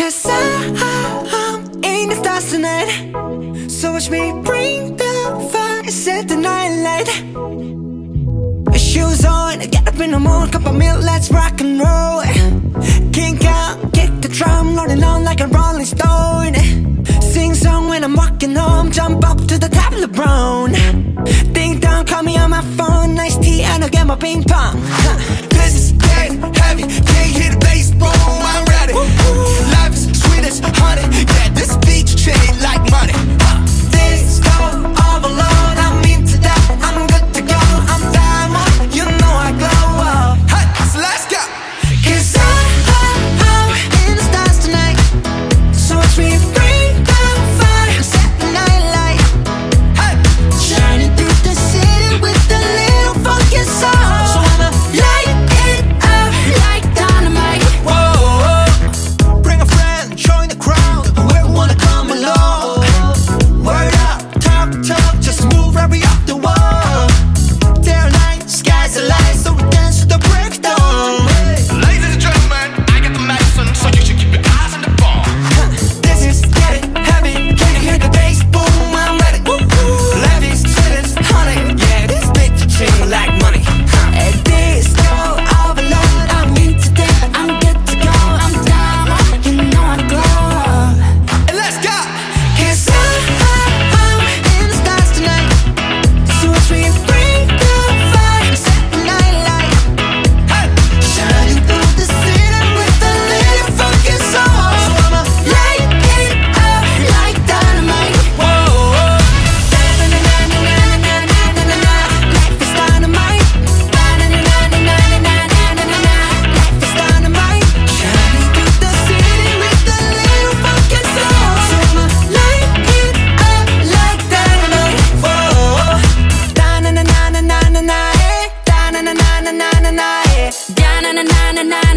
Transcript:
Cause I'm in the stars tonight. So watch me bring the fire, set the night light. Shoes on, get up in the morning, cup of milk, let's rock and roll. Kink out, kick the drum, rolling on like a rolling stone. Sing song when I'm walking home, jump up to the top of the brown Ding dong, call me on my phone, nice tea and I'll get my ping pong yeah. na na na na na.